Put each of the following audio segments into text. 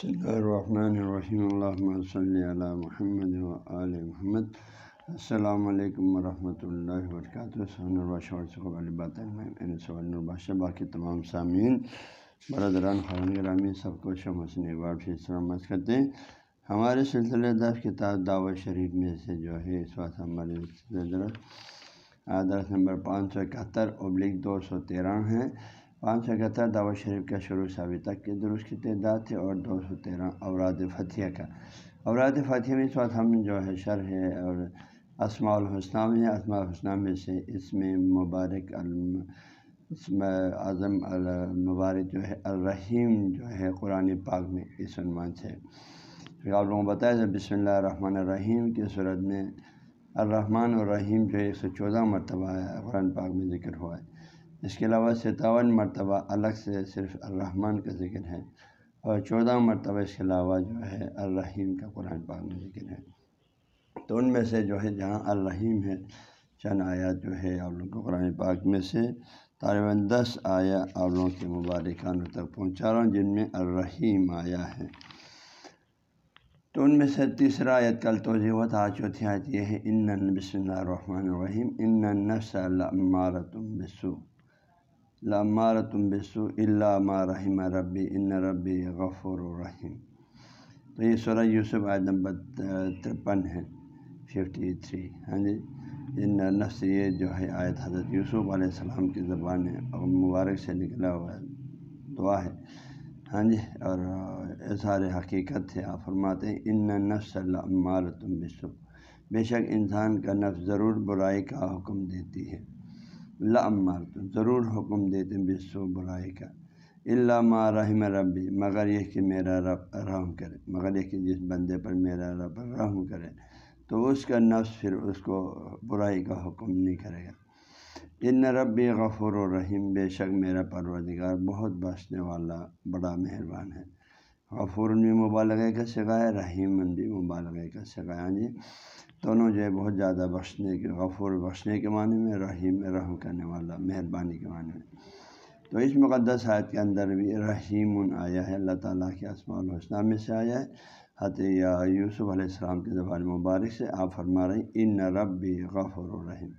الرحمن الرحیم۔ اللہ صلی علی محمد و علیہ محمد۔ السلام علیکم ورحمۃ اللہ وبرکاتہ۔ الباشہ باقی تمام سامعین، برادران خان گرامی، سب کو شمسن ایک بار پھر سلامت کرتے ہیں۔ ہمارے سلسلے دس کتاب دعوت شریف میں سے جو ہے، اس وقت ہمارے درس نمبر پانچ سو اکہتر ابلک دو سو تیرہ ہیں پانچ سو اکہتر دعوت شریف کا شروع سے ابھی تک کے درست کی تعداد تھے اور دو سو تیرہ اوراد فتح کا۔ اوراد فتح میں اس وقت ہم جو ہے شر ہے اور اسماع الحسنام ہے اسماع الحسنام میں سے اس میں مبارک الم اعظم المبارک جو ہے الرحیم جو ہے قرآن پاک میں اس عنوان سے۔ پھر آپ لوگوں کو بتایا بسم اللہ الرحمن الرحیم کی صورت میں الرحمن الرحیم جو ہے ایک سو چودہ مرتبہ ہے قرآن پاک میں ذکر ہوا ہے۔ اس کے علاوہ ستاون مرتبہ الگ سے صرف الرحمن کا ذکر ہے اور چودہ مرتبہ اس کے علاوہ جو ہے الرحیم کا قرآن پاک میں ذکر ہے۔ تو ان میں سے جو ہے جہاں الرحیم ہے، چند آیات جو ہے آپ لوگوں کو قرآن پاک میں سے طالباً دس آیا آپ لوگوں کے مبارکانوں تک پہنچا رہا ہوں، جن میں الرحیم آیا ہے۔ تو ان میں سے تیسرا آیت کل توضیع ہوا تھا، چوتھی آیت یہ ہے، ان بسم اللہ الرحمن الرحیم ان نفس المارتم بسو لمار تم بسو اللہ رحیم ربی ان ربی غفور الرحیم تو یہ سورہ یوسف آیت نمبر ترپن ہے ففٹی تھری ہاں جی؟ ان نفس یہ جو ہے آیت حضرت یوسف علیہ السلام کی زبان ہے، اور مبارک سے نکلا ہوا دعا ہے۔ ہاں جی؟ اور اظہار حقیقت ہے، آپ فرماتے ہیں، ان نفس اللہ تم بسو بے شک انسان کا نفس ضرور برائی کا حکم دیتی ہے۔ لمار تو ضرور حکم دیتے بسو برائی کا۔ اللہ ما رحم ربی، مگر یہ کہ میرا رب رحم کرے، مگر یہ کہ جس بندے پر میرا رب رحم کرے، تو اس کا نفس پھر اس کو برائی کا حکم نہیں کرے گا۔ ان ربی غفور و رحیم بے شک میرا پروردگار بہت بخشنے والا، بڑا مہربان ہے۔ غفور بھی مبالغہ کا سگا ہے رحیم بھی مبالغہ کا سگا ہاں جی۔ دونوں جو ہے بہت زیادہ بخشنے کے غفور بخشنے کے معنی میں، رحیم رحم کرنے والا، مہربانی کے معنی میں۔ تو اس مقدس حایت کے اندر بھی رحیم آیا ہے، اللہ تعالیٰ کے اسماع الحسنہ میں سے آیا ہے۔ حت یا یوسف علیہ السلام کے زبان مبارک سے آپ فرما رہے ہیں، ان رب بھی غفر الرحیم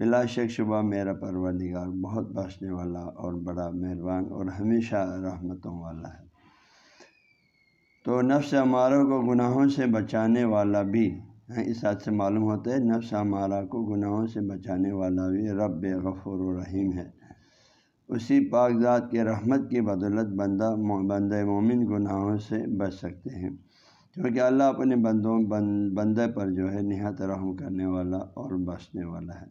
بلا شک شبہ میرا پروردگار، بہت بخشنے والا اور بڑا مہربان اور ہمیشہ رحمتوں والا ہے۔ تو نفس ہماروں کو گناہوں سے بچانے والا بھی اس حد سے معلوم ہوتا ہے، نفس ہمارا کو گناہوں سے بچانے والا بھی رب غفور الرحیم ہے۔ اسی پاک ذات کے رحمت کی بدولت بندہ بندہ مومن گناہوں سے بچ سکتے ہیں۔ کیونکہ اللہ اپنے بندوں بند بندے پر جو ہے نہایت رحم کرنے والا اور بچنے والا ہے۔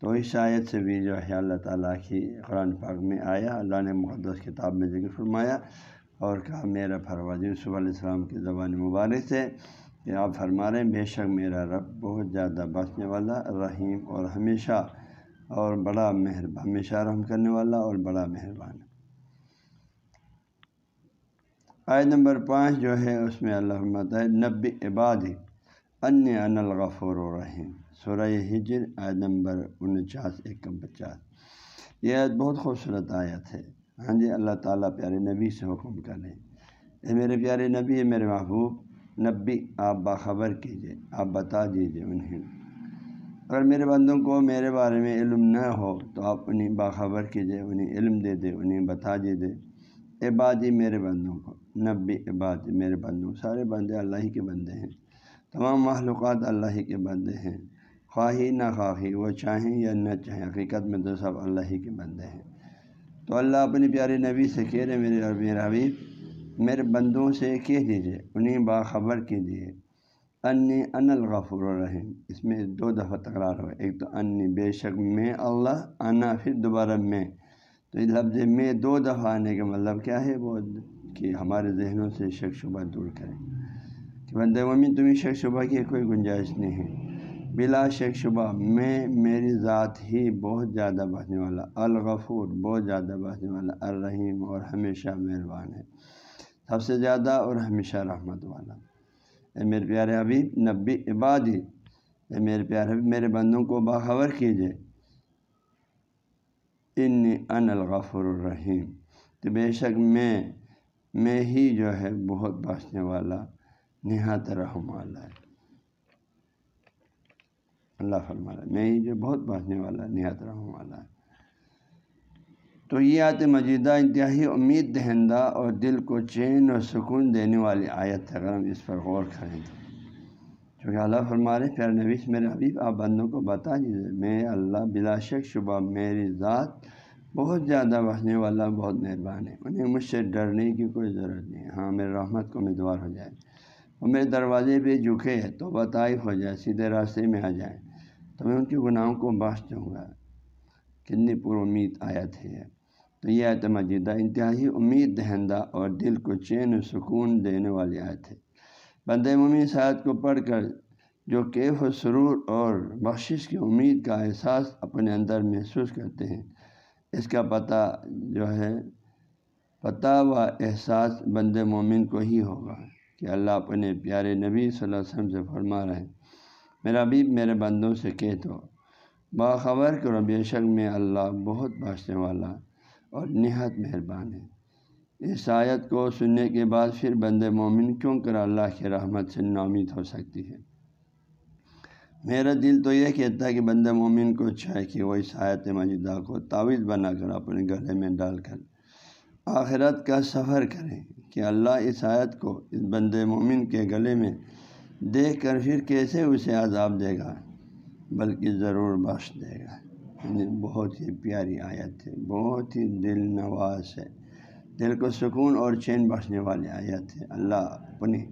تو اس شاید سے بھی جو ہے اللہ تعالیٰ کی قرآن پاک میں آیا، اللہ نے مقدس کتاب میں ذکر فرمایا اور کہا، میرا فروض یوسف علیہ السلام کی زبان مبارک سے کہ آپ فرما رہے ہیں بے شک میرا رب بہت زیادہ بچنے والا، رحیم اور ہمیشہ اور بڑا مہربان ہمیشہ رحم کرنے والا اور بڑا مہربان۔ آئے نمبر پانچ جو ہے، اس میں اللہ ہے نبی عباد ان ان الغفور الرحیم۔ سورہ ہجر آئے نمبر انچاس، ایک پچاس۔ یہ آیت بہت خوبصورت آیت ہے۔ ہاں جی اللہ تعالیٰ پیارے نبی سے حکم کریں اے میرے پیارے نبی میرے محبوب نبی آپ باخبر کیجیے آپ بتا دیجیے انہیں۔ اگر میرے بندوں کو میرے بارے میں علم نہ ہو تو آپ انہیں باخبر کیجیے انہیں علم دے دے، انہیں بتا دیجیے عبادی میرے بندوں کو نبی عبادی میرے بندوں، سارے بندے اللہ ہی کے بندے ہیں۔ تمام معلومات اللہ ہی کے بندے ہیں۔ خواہی نہ خواہی، وہ چاہیں یا نہ چاہیں، حقیقت میں تو سب اللہ ہی کے بندے ہیں۔ تو اللہ اپنی پیارے نبی سے کہہ رہے میرے اور میرا حبیب میرے بندوں سے کہہ دیجیے انہیں باخبر کیجیے انی ان الغفر الرحیم۔ اس میں دو دفعہ تکرار ہوا ایک تو انی، بے شک میں اللہ، انا پھر دوبارہ میں۔ تو اس لفظ میں دو دفعہ آنے کا مطلب کیا ہے؟ وہ کہ ہمارے ذہنوں سے شک شبہ دور کریں۔ کہ بند ممی تمہیں شک شبہ کی کوئی گنجائش نہیں ہے۔ بلا شک شبہ میں میری ذات ہی بہت زیادہ بچنے والا، الغفور، بہت زیادہ بچنے والا، الرحیم اور ہمیشہ مہربان ہے۔ سب سے زیادہ اور ہمیشہ رحمت والا۔ اے میرے پیارے ابھی نبی عبادی، اے میرے پیارے ابھی میرے بندوں کو باخبر کیجیے۔ ان ان الغفر الرحیم۔ تو بے شک میں میں ہی جو ہے بہت بانچنے والا، نہایت رحم والا ہے۔ اللہ فرما رہا ہے، میں ہی جو بہت بانچنے والا، نہایت رحم والا ہے۔ تو یہ آت مجیدہ انتہائی امید دہندہ اور دل کو چین اور سکون دینے والی آیت ہے۔ اگر ہم اس پر غور کریں تو۔ چونکہ اللہ فرما رہے پھر نویس میرے حبیب، آپ بندوں کو بتا دیجیے میں اللہ بلا شک شبہ میری ذات بہت زیادہ بسنے والا، بہت مہربان ہے۔ انہیں مجھ سے ڈرنے کی کوئی ضرورت نہیں ہاں میرے رحمت کو امیدوار ہو جائے۔ اور میرے دروازے پہ جھکے تو بطائف ہو جائے، سیدھے راستے میں آ جائیں تو میں ان کے گناہوں کو باس دوں گا۔ کتنی پر امید آیت ہے۔ تو یہ آیت مجیدہ انتہائی امید دہندہ اور دل کو چین و سکون دینے والی آیت ہے۔ بند ممی سعد کو پڑھ کر جو کیف و سرور اور بخشش کی امید کا احساس اپنے اندر محسوس کرتے ہیں۔ اس کا پتہ جو ہے، پتہ و احساس بند مومن کو ہی ہوگا کہ اللہ اپنے پیارے نبی صلی اللہ علیہ وسلم سے فرما رہے ہیں میرا بھی میرے بندوں سے کہہ دو، باخبر کرو، بے شک میں اللہ بہت بانچنے والا اور نہایت مہربان ہے اس آیت کو سننے کے بعد پھر بند مومن کیوں کر اللہ کی رحمت سے نامید ہو سکتی ہے میرا دل تو یہ کہتا ہے کہ بندہ مومن کو چاہے کہ وہ اس آیت مجدہ کو تعویذ بنا کر اپنے گلے میں ڈال کر آخرت کا سفر کریں کہ اللہ اس آیت کو اس بند مومن کے گلے میں دیکھ کر پھر کیسے اسے عذاب دے گا، بلکہ ضرور بخش دے گا۔ بہت ہی پیاری آیت ہے، بہت ہی دل نواز ہے۔ دل کو سکون اور چین بخشنے والی آیت ہے۔ اللہ اپنی،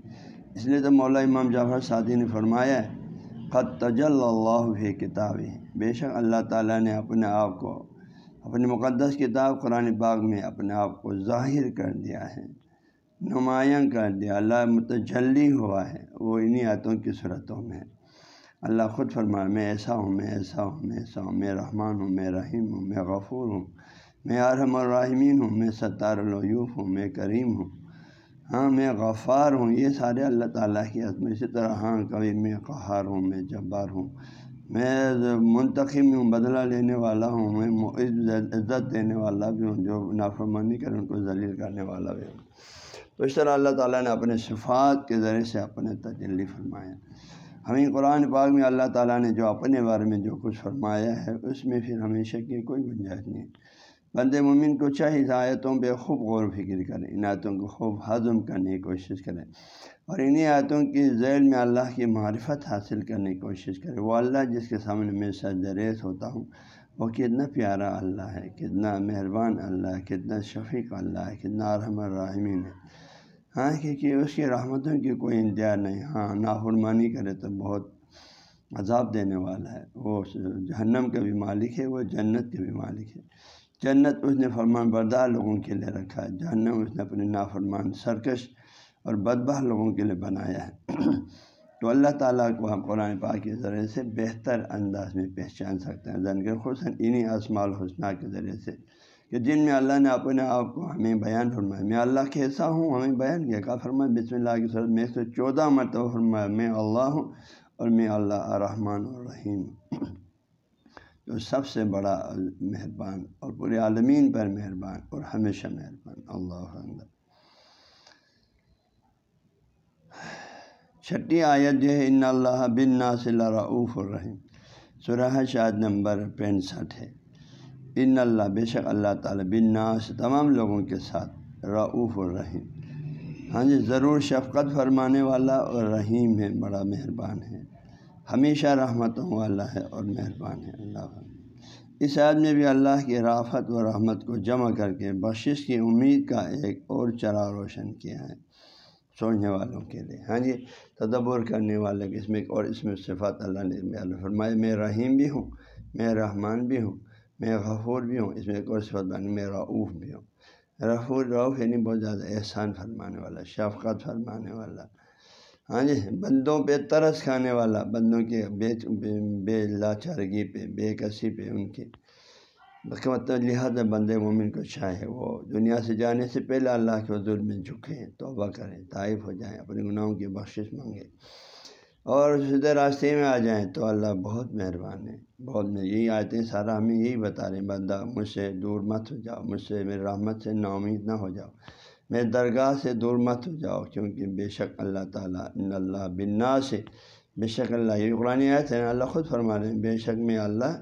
اس لیے تو مولا امام جعفر سعدی نے فرمایا ہے خط تجل اللہ بھی کتاب بے شک اللہ تعالیٰ نے اپنے آپ کو، اپنی مقدس کتاب قرآن باغ میں اپنے آپ کو ظاہر کر دیا ہے، نمایاں کر دیا۔ اللہ متجلی ہوا ہے، وہ انہی آیتوں کی صورتوں میں اللہ خود فرمایا میں ایسا ہوں میں ایسا ہوں میں ایسا ہوں میں رحمان ہوں میں رحیم ہوں میں غفور ہوں میں ارحم الرحمین ہوں میں ستار الوف ہوں میں کریم ہوں ہاں میں غفار ہوں یہ سارے اللہ تعالیٰ کی عزم اسی طرح ہاں کبھی میں قہار ہوں میں جبار ہوں میں منتخب ہوں بدلہ لینے والا ہوں میں عزت دینے والا بھی ہوں جو نافرمانی کر ان کو ذلیل کرنے والا بھی ہوں تو اس طرح اللہ تعالیٰ نے اپنے صفات کے ذریعے سے اپنے تجلی فرمایا ہمیں قرآن پاک میں اللہ تعالیٰ نے جو اپنے بارے میں جو کچھ فرمایا ہے، اس میں پھر ہمیشہ کی کوئی گنجائش نہیں۔ بند مومن کو چاہے آیتوں پہ خوب غور و فکر کریں، ان آیتوں کو خوب ہضم کرنے کی کوشش کریں اور انہیں آیتوں کی ذیل میں اللہ کی معرفت حاصل کرنے کی کوشش کریں۔ وہ اللہ جس کے سامنے میں سجریز ہوتا ہوں، وہ کتنا پیارا اللہ ہے، کتنا مہربان اللہ ہے، کتنا شفیق اللہ ہے، کتنا رحم الرحمین ہے۔ ہاں کیونکہ اس کی رحمتوں کی کوئی انتہا نہیں۔ ہاں نافرمانی کرے تو بہت عذاب دینے والا ہے۔ وہ جہنم کا بھی مالک ہے، وہ جنت کے بھی مالک ہے۔ جنت اس نے فرمان بردار لوگوں کے لیے رکھا ہے۔ جہنم اس نے اپنے نافرمان، سرکش اور بدبہ لوگوں کے لیے بنایا ہے۔ تو اللہ تعالیٰ کو ہم قرآن پاک کے ذریعے سے بہتر انداز میں پہچان سکتے ہیں۔ زن کے خصاً انہیں اسماع الحسنہ کے ذریعے سے کہ جن میں اللہ نے اپنے آپ کو ہمیں بیان فرمایا۔ میں اللہ کیسا ہوں، ہمیں بیان کیا۔ کہا، فرمایا، بسم اللہ کی صورت میں سے چودہ مرتبہ فرمایا، میں اللہ ہوں اور میں اللہ الرحمٰن الرحیم جو سب سے بڑا مہربان اور پورے عالمین پر مہربان اور ہمیشہ مہربان، اللہ چھٹی آیت جو ہے، ان اللہ بن ناصل رعوف الرحیم۔ سرح شاد نمبر پینسٹھ ہے۔ ان اللہ بے شک اللہ تعالیٰ بن ناس تمام لوگوں کے ساتھ رعوف الرحیم ہاں جی ضرور شفقت فرمانے والا اور رحیم ہے، بڑا مہربان ہے۔ ہمیشہ رحمتوں والا ہے اور مہربان ہے، اللہ اس عید میں بھی اللہ کی رافت و رحمت کو جمع کر کے بخشش کی امید کا ایک اور چرا روشن کیا ہے سوچنے والوں کے لیے۔ ہاں جی تدبر کرنے والے اس میں اور اس میں صفات اللہ نے فرمائے میں رحیم بھی ہوں، میں رحمان بھی ہوں۔ میں غفور بھی ہوں اس میں ایک اور صفت بانی میں رعوف بھی ہوں رفور رعوف یعنی بہت زیادہ احسان فرمانے والا شفقت فرمانے والا ہاں جی بندوں پہ ترس کھانے والا بندوں کے بے بے لاچارگی پہ بے کسی پہ ان کی مطلب لہٰذا بند مومن کو چاہے وہ دنیا سے جانے سے پہلے اللہ کے حضور میں جھکیں توبہ کریں طائف ہو جائیں اپنے گناہوں کی بخشش مانگیں اور سیدھے راستے میں آ جائیں تو اللہ بہت مہربان ہے، بہت میں یہی آتے ہیں سارا ہمیں یہی بتا رہے ہیں، بندہ مجھ سے دور مت ہو جاؤ، مجھ سے میرے رحمت سے نا امید نہ ہو جاؤ میں درگاہ سے دور مت ہو جاؤ، کیونکہ بے شک اللہ تعالیٰ ان اللہ بنا سے بے شک اللہ، یہ قرآن آیت ہے اللہ خود فرما رہے ہیں، بے شک میں اللہ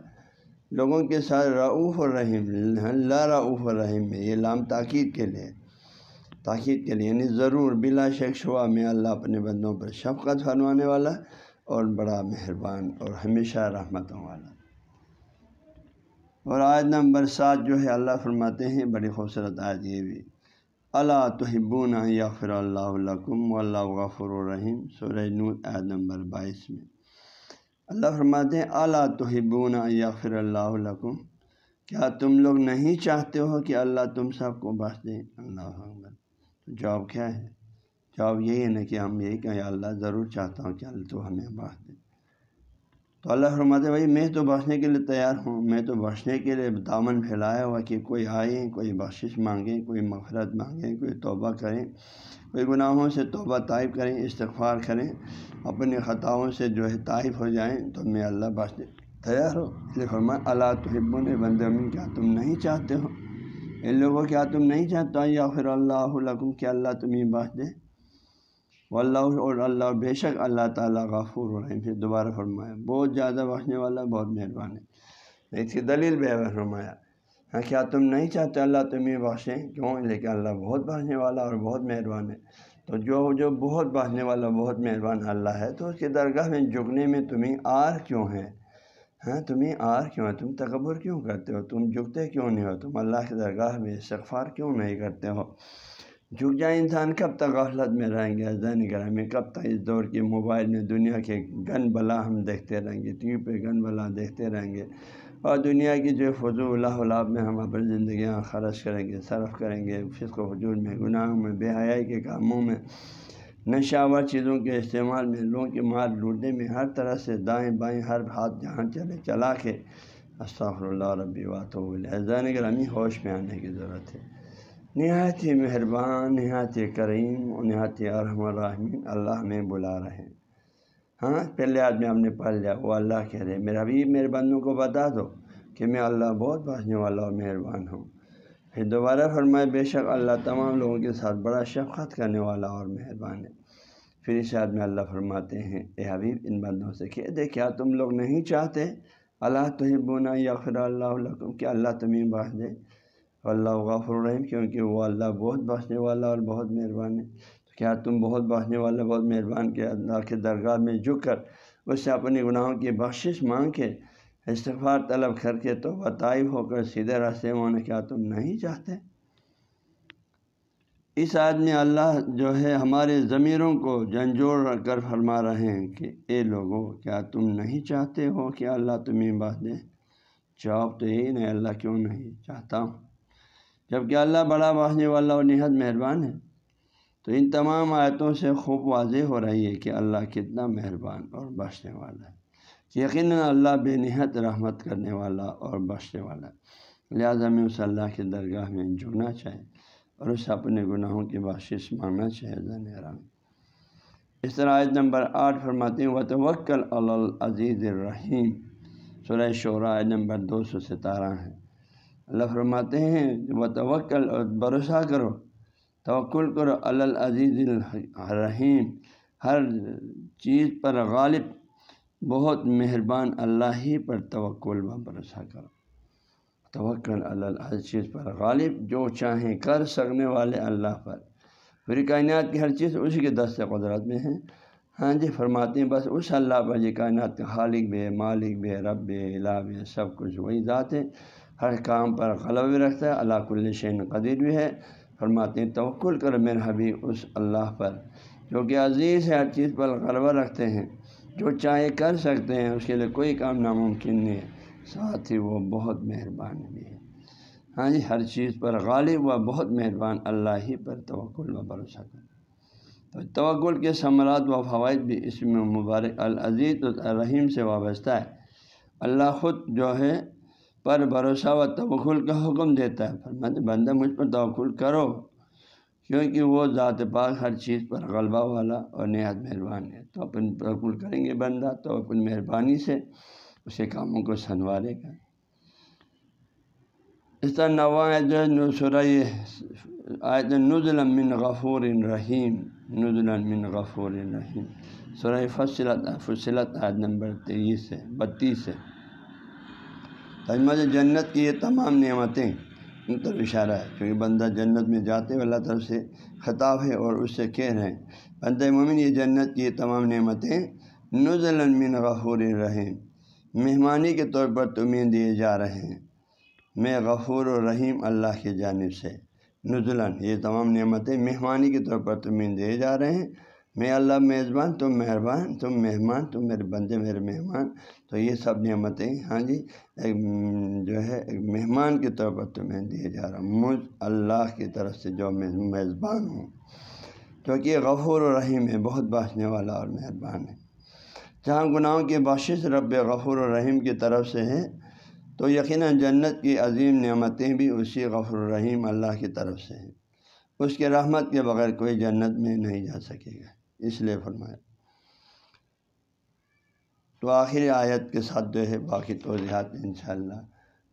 لوگوں کے ساتھ رعوف الرحیم، اللہ رعوف الرحیم میں یہ لام تاکید کے لیے۔ تاکید کے لیے یعنی ضرور بلا شک شعا میں اللہ اپنے بندوں پر شفقت فرمانے والا اور بڑا مہربان اور ہمیشہ رحمتوں والا۔ اور آیت نمبر سات جو ہے اللہ فرماتے ہیں، بڑی خوبصورت آیت یہ بھی۔ اللہ تحبون یا فر اللہ و اللہ غفر الرحیم۔ سورہ نور عید نمبر بائیس میں۔ اللہ فرماتے ہیں اللہ تحبون یا فر اللہ کیا تم لوگ نہیں چاہتے ہو کہ اللہ تم سب کو بخش دیں اللہ تو جواب کیا ہے؟ جواب یہی ہے نا کہ ہم یہی کہ اللہ ضرور چاہتا ہوں کہ اللہ تو ہمیں بخش دیں تو اللہ فرماتے بھائی میں تو بخشنے کے لیے تیار ہوں، میں تو بخشنے کے لیے دامن پھیلایا ہوا کہ کوئی آئے کوئی بخشش مانگیں، کوئی مفرت مانگیں، کوئی توبہ کریں، کوئی گناہوں سے توبہ طائف کریں، استغفار کریں، اپنی خطاؤں سے جو ہے طائف ہو جائیں، تو میں اللہ بخش تیار ہو؟ فرما اللہ تو نے بند کیا تم نہیں چاہتے ہو؟ ان لوگوں کیا تم نہیں چاہتے یا پھر اللہ علکم کیا اللہ تمہیں بخش دے؟ اللہ اور اللہ بے شک اللہ تعالیٰ غفور الرحیم پھر دوبارہ فرمایا، بہت زیادہ بخشنے والا بہت مہربان ہے۔ اس کی دلیل بھی فرمایا۔ ہاں کیا تم نہیں چاہتے اللہ تمہیں بخشیں کیوں؟ لیکن اللہ بہت بخشنے والا اور بہت مہربان ہے۔ تو جو جو بہت بخشنے والا بہت مہربان اللہ ہے، تو اس کے درگاہ میں جھکنے میں تمہیں آر کیوں ہے؟ ہاں تمہیں آر کیوں ہے؟ تم تکبر کیوں کرتے ہو؟ تم جھکتے کیوں نہیں ہو؟ تم اللہ کے درگاہ میں استغفار کیوں نہیں کرتے ہو؟ جھک جائے انسان، کب تک غفلت میں رہیں گے؟ زین گرہ میں کب تک؟ اس دور کے موبائل میں دنیا کے گن بلا ہم دیکھتے رہیں گے، ٹی وی پہ گن بلا دیکھتے رہیں گے۔ اور دنیا کی جو فضو اللہ علاب میں ہم اپنی زندگیاں خرچ کریں گے، صرف کریں گے، فسق و حجور میں، گناہوں میں، بے حیائی کے کاموں میں۔ نشاور چیزوں کے استعمال میں، لوگوں کے مار لوٹنے میں ہر طرح سے دائیں بائیں، ہر ہاتھ جہاں چلے، چلا کے۔ استغفر اللہ ربی وات زین گرامی ہوش میں آنے کی ضرورت ہے۔ نہایت ہی مہربان، نہایت کریم اور نہایت ارحم الرحمین اللہ ہمیں بلا رہے۔ ہیں ہاں پہلے آدمی ہم نے پڑھ لیا، وہ اللہ کہہ رہے میرا بھی میرے بندوں کو بتا دو کہ میں اللہ بہت بھاجنے والا اور مہربان ہوں۔ پھر دوبارہ فرمائے، بے شک اللہ تمام لوگوں کے ساتھ بڑا شفقت کرنے والا اور مہربان ہے۔ پھر اس آدمی اللہ فرماتے ہیں، اے حبیب، ان بندوں سے کہہ دے، کیا تم لوگ نہیں چاہتے؟ اللہ تو ہی بونا یا پھر اللہ کہ اللہ تمہیں باہ دے۔ اللہ غفر الرحیم کیونکہ وہ اللہ بہت بخشنے والا اور بہت مہربان ہے۔ تو کیا تم بہت بخشنے والا، بہت مہربان کے اللہ کے درگاہ میں جھک کر اس سے اپنی گناہوں کی بخشش مانگ کے استغفار طلب کر کے تو بطائف ہو کر سیدھے راستے میں کیا تم نہیں چاہتے۔ اس آدمی اللہ جو ہے ہمارے ضمیروں کو جھنجھوڑ کر فرما رہے ہیں کہ، اے لوگوں کیا تم نہیں چاہتے ہو کہ اللہ تمہیں بات دیں جواب تو یہی نہیں، اللہ کیوں نہیں چاہتا؟ ہوں جبکہ اللہ بڑا بہنے والا اور نہایت مہربان ہے۔ تو ان تمام آیتوں سے خوب واضح ہو رہی ہے کہ اللہ کتنا مہربان اور بخشنے والا ہے۔ یقیناً اللہ بے نہایت رحمت کرنے والا اور بخشنے والا لہٰذا اس اللہ کے درگاہ میں جڑنا چاہے اور اس اپنے گناہوں کی بخشش مانگنا چاہے زنرام اس طرح آیت نمبر آٹھ فرماتے ہیں و توکل العزیز الرحیم۔ سورہ شعراء نمبر دو سو ستارہ ہیں اللہ فرماتے ہیں وہ توکل اور بھروسہ کرو، توکل کرو العزیز الرحیم۔ ہر چیز پر غالب بہت مہربان اللہ ہی پر توکل و بھروسہ کرو۔ توکل اللہ ہر چیز پر، غالب جو چاہیں کر سکنے والے اللہ پر۔ پوری کائنات کی ہر چیز اسی کے دست قدرت میں ہیں ہاں جی فرماتے ہیں بس اس اللہ پر یہ کائنات کا خالق بے مالک بے رب بے الہ سب کچھ وہی ذات ہے۔ ہر کام پر غلط بھی رکھتا ہے اللہ کل شین قدیر بھی ہے۔ فرماتے ہیں توکل کر میرے حبیب اس اللہ پر، جو کہ عزیز ہے، ہر چیز پر غلبہ رکھتے ہیں۔ جو چاہے کر سکتے ہیں، اس کے لیے کوئی کام ناممکن نہیں ہے۔ ساتھ ہی وہ بہت مہربان بھی ہے۔ ہاں جی ہر چیز پر غالب و بہت مہربان اللہ ہی پر توکل و بھروسہ کر تو توکل کے ثمرات و فوائد بھی اس میں مبارک۔ العزیز الرحیم سے وابستہ ہے۔ اللہ خود جو ہے، پر بھروسہ و توکل کا حکم دیتا ہے۔ بندہ مجھ پر توکل کرو۔ کیونکہ وہ ذات پاک ہر چیز پر غلبہ والا اور نہایت مہربان ہے۔ تو اپن توکل کریں گے بندہ، تو اپنی مہربانی سے اسے کاموں کو سنوارے گا۔ اس طرح نواں سورہ آیت نزل من غفور رحیم نزل من غفور رحیم۔ سورہ فصلت فصلت عید نمبر تیئیس ہے، بتیس ہے۔ تجمہ جنت کی یہ تمام نعمتیں ان طرف اشارہ ہے۔ کیونکہ بندہ جنت میں جاتے ہوئے اللہ طرف سے خطاب ہے اور اس سے کہہ رہے ہیں۔ بندہ مومن، یہ جنت کی تمام نعمتیں نزل من غفور رحیم۔ مہمانی کے طور پر تمہیں دیے جا رہے ہیں۔ میں غفور و رحیم اللہ کی جانب سے۔ نزلاً یہ تمام نعمتیں مہمانی کے طور پر تمہیں دیے جا رہے ہیں۔ میں اللہ میزبان، تم مہربان، تم مہمان تم میرے بندے، میرے مہمان۔ تو یہ سب نعمتیں ہاں جی ایک جو ہے، ایک مہمان کے طور پر تمہیں دیے جا رہا ہوں۔ مجھ اللہ کی طرف سے جو میں میزبان ہوں۔ کیونکہ غفور و رحیم ہے، بہت بانچنے والا اور مہربان ہے۔ جہاں گناہوں کی بخشش رب غفور الرحیم کی طرف سے ہے، تو یقیناً جنت کی عظیم نعمتیں بھی اسی غفر الرحیم اللہ کی طرف سے ہیں۔ اس کے رحمت کے بغیر کوئی جنت میں نہیں جا سکے گا۔ اس لیے فرمایا۔ تو آخری آیت کے ساتھ جو ہے باقی توضیحات انشاءاللہ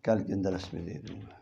کل کے درس میں دے دوں گا۔